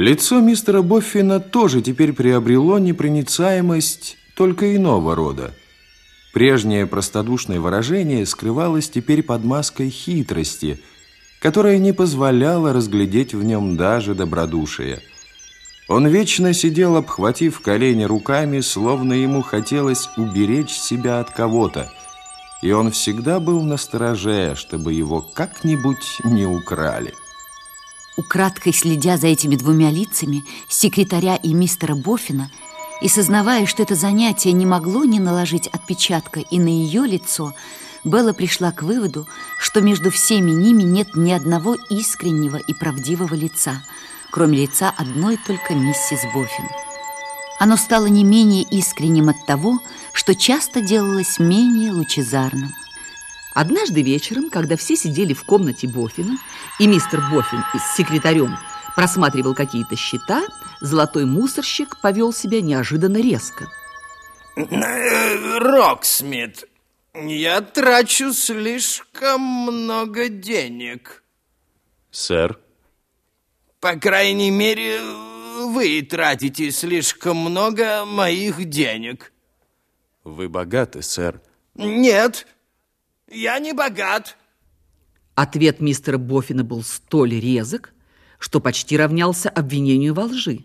Лицо мистера Боффина тоже теперь приобрело непроницаемость только иного рода. Прежнее простодушное выражение скрывалось теперь под маской хитрости, которая не позволяла разглядеть в нем даже добродушие. Он вечно сидел, обхватив колени руками, словно ему хотелось уберечь себя от кого-то, и он всегда был настороже, чтобы его как-нибудь не украли. Украдкой следя за этими двумя лицами, секретаря и мистера Боффина, и сознавая, что это занятие не могло не наложить отпечатка и на ее лицо, Белла пришла к выводу, что между всеми ними нет ни одного искреннего и правдивого лица, кроме лица одной только миссис Боффин. Оно стало не менее искренним от того, что часто делалось менее лучезарным. Однажды вечером, когда все сидели в комнате Боффина, и мистер Боффин с секретарем просматривал какие-то счета, золотой мусорщик повел себя неожиданно резко. Роксмит, я трачу слишком много денег. Сэр? По крайней мере, вы тратите слишком много моих денег. Вы богаты, сэр? Нет, я не богат. Ответ мистера Боффина был столь резок, что почти равнялся обвинению во лжи.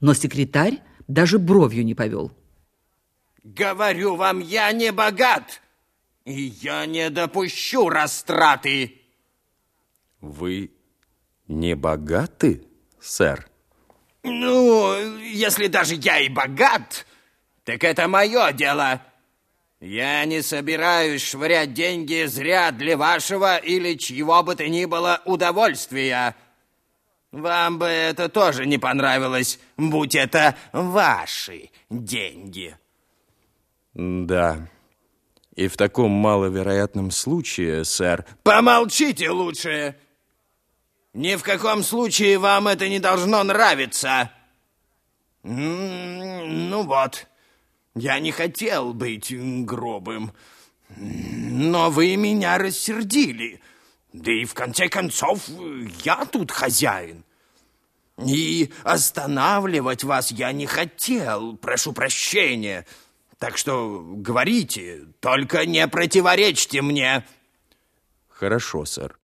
Но секретарь даже бровью не повел. Говорю вам, я не богат, и я не допущу растраты. Вы не богаты, сэр? Ну, если даже я и богат, так это мое дело. Я не собираюсь швырять деньги зря для вашего или чьего бы то ни было удовольствия. Вам бы это тоже не понравилось, будь это ваши деньги. Да. И в таком маловероятном случае, сэр... Помолчите лучше. Ни в каком случае вам это не должно нравиться. Ну вот, я не хотел быть грубым, но вы меня рассердили. Да и в конце концов, я тут хозяин. И останавливать вас я не хотел, прошу прощения. Так что говорите, только не противоречьте мне. Хорошо, сэр.